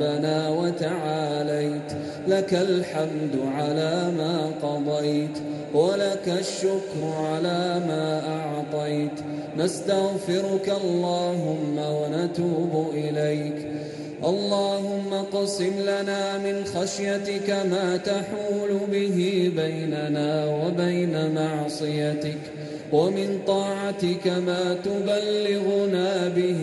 ربنا وتعاليت. لك الحمد على ما قضيت ولك الشكر على ما أعطيت. نستغفرك اللهم ونتوب إليك. اللهم قسم لنا من خشيتك ما تحول به بيننا وبين معصيتك ومن طاعتك ما تبلغنا به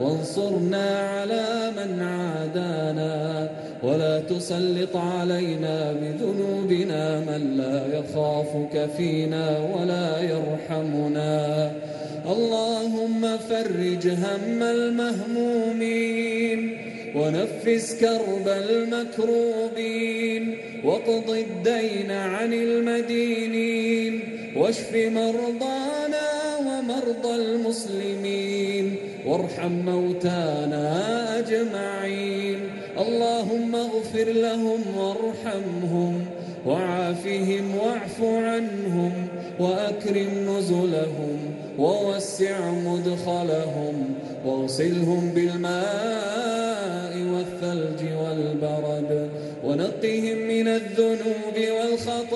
وانصرنا على من عادانا ولا تسلط علينا بذنوبنا من لا يخافك فينا ولا يرحمنا. اللهم فرج هم المهمومين ونفس كرب المكروبين واقض الدين عن المدينين واشف مرضانا ومرضى المسلمين. وارحم موتانا أجمعين. اللهم اغفر لهم وارحمهم وعافهم واعف عنهم وأكرم نزلهم ووسع مدخلهم واغسلهم بالماء والثلج والبرد ونقهم من الذنوب والخطايا.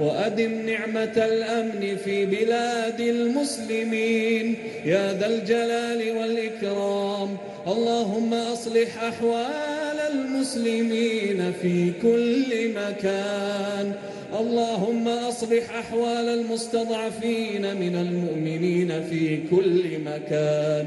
وأدم نعمة الأمن في بلاد المسلمين. يا ذا الجلال والإكرام اللهم أصلح أحوال المسلمين في كل مكان. اللهم أصلح أحوال المستضعفين من المؤمنين في كل مكان.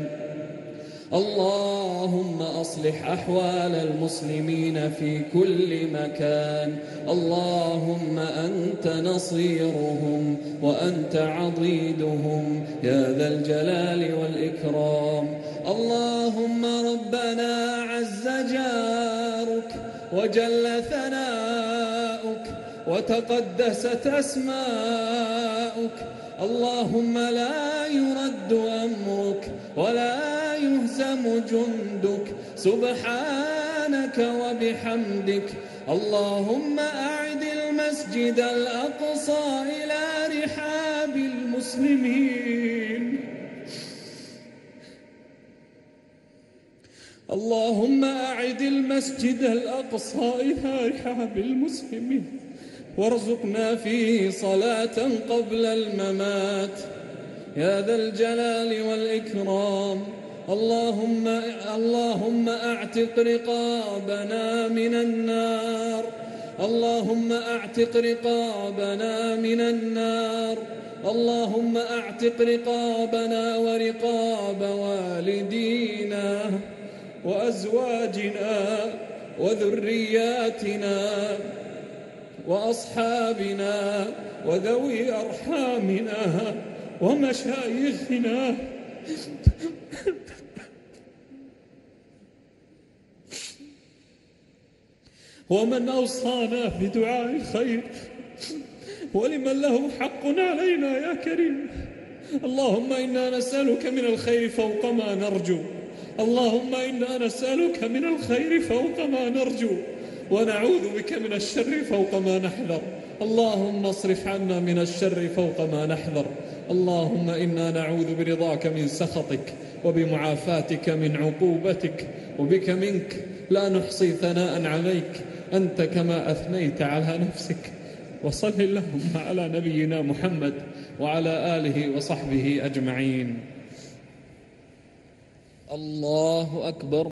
اللهم أصلح أحوال المسلمين في كل مكان. اللهم أنت نصيرهم وأنت عضيدهم. يا ذا الجلال والإكرام. اللهم ربنا عز جارك وجل ثناؤك وتقدست أسماؤك. اللهم لا يرد جندك سبحانك وبحمدك. اللهم أعد المسجد الأقصى إلى رحاب المسلمين. اللهم أعد المسجد الأقصى إلى رحاب المسلمين. وارزقنا فيه صلاة قبل الممات. يا ذا الجلال والإكرام. اللهم اللهم أعتق رقابنا من النار. اللهم أعتق رقابنا من النار. اللهم أعتق رقابنا ورقاب والدينا وأزواجنا وذرياتنا وأصحابنا وذوي أرحامنا ومشايخنا. ومن أوصانا بدعاء الخير ولمن له حق علينا يا كريم اللهم إنا نسألك من الخير فوق ما نرجو اللهم إنا نسألك من الخير فوق ما نرجو ونعوذ بك من الشر فوق ما نحذر اللهم اصرف عنا من الشر فوق ما نحذر اللهم إنا نعوذ برضاك من سخطك وبمعافاتك من عقوبتك وبك منك لا نحصي ثناء عليك أنت كما أثنيت على نفسك وصل اللهم على نبينا محمد وعلى آله وصحبه أجمعين. الله أكبر.